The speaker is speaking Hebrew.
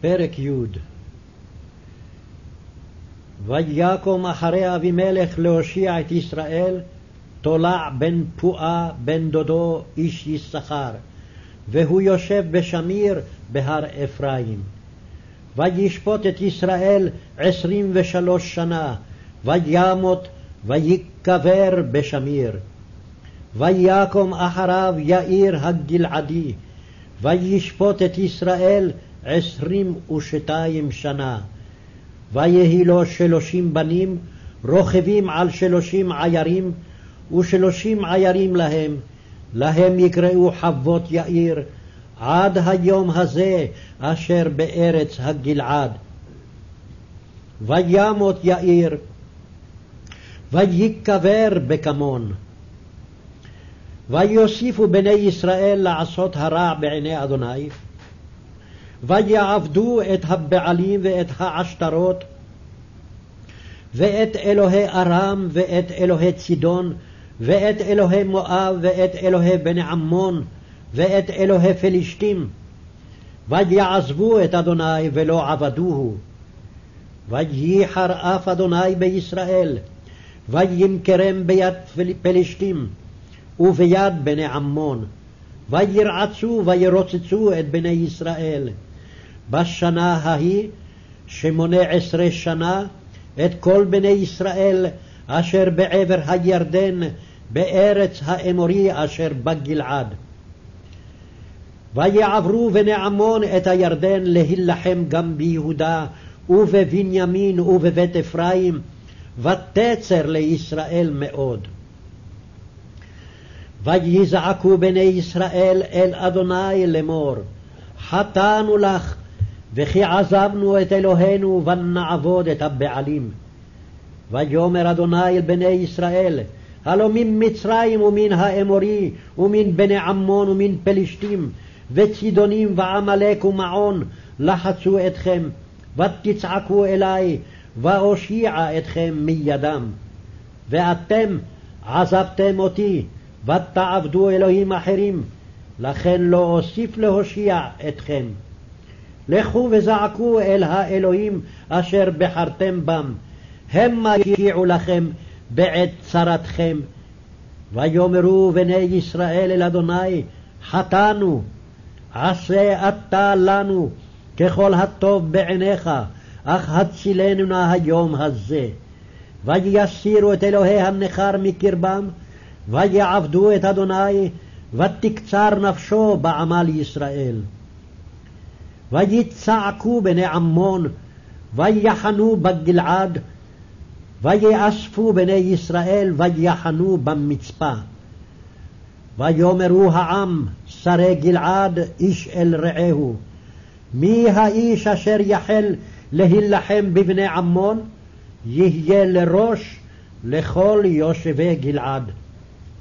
פרק י' ויקום אחרי אבימלך להושיע את ישראל, תולע בן פועה בן דודו איש יששכר, והוא יושב בשמיר בהר אפרים. וישפוט את ישראל עשרים ושלוש שנה, וימות ויקבר בשמיר. ויקום אחריו יאיר הגלעדי, וישפוט את ישראל עשרים ושתיים שנה. ויהי לו שלושים בנים, רוכבים על שלושים עיירים, ושלושים עיירים להם, להם יקראו חבות יאיר, עד היום הזה אשר בארץ הגלעד. וימות יאיר, ויקבר בקמון. ויוסיפו בני ישראל לעשות הרע בעיני אדוני, ויעבדו את הבעלים ואת העשתרות, ואת אלוהי ארם, ואת אלוהי צידון, ואת אלוהי מואב, ואת אלוהי בני עמון, ואת אלוהי פלישתים. ויעזבו את אדוני ולא עבדוהו. וייחר אף אדוני בישראל, וימכרם ביד פלישתים, וביד בני עמון. וירעצו וירוצצו את בני ישראל. בשנה ההיא, שמונה עשרה שנה, את כל בני ישראל אשר בעבר הירדן, בארץ האמורי אשר בגלעד. ויעברו בני עמון את הירדן להילחם גם ביהודה ובבנימין ובבית אפרים, ותצר לישראל מאוד. ויזעקו בני ישראל אל אדוני לאמור, חטאנו לך, וכי עזבנו את אלוהינו ונעבוד את הבעלים. ויאמר אדוני אל בני ישראל, הלא מן מצרים ומן האמורי ומן בני עמון ומן פלישתים וצידונים ועמלק ומעון לחצו אתכם, ותצעקו אלי, ואושיע אתכם מידם. ואתם עזבתם אותי, ותעבדו אלוהים אחרים, לכן לא אוסיף להושיע אתכם. לכו וזעקו אל האלוהים אשר בחרתם בם, המה ישיעו לכם בעת צרתכם. ויאמרו בני ישראל אל אדוני, חטאנו, עשה אתה לנו ככל הטוב בעיניך, אך הצילנו נא היום הזה. ויסירו את אלוהי הנכר מקרבם, ויעבדו את אדוני, ותקצר נפשו בעמל ישראל. ויצעקו בני עמון, ויחנו בגלעד, ויאספו בני ישראל, ויחנו במצפה. ויאמרו העם, שרי גלעד, איש אל רעהו, מי האיש אשר יחל להילחם בבני עמון? יהיה לראש לכל יושבי גלעד.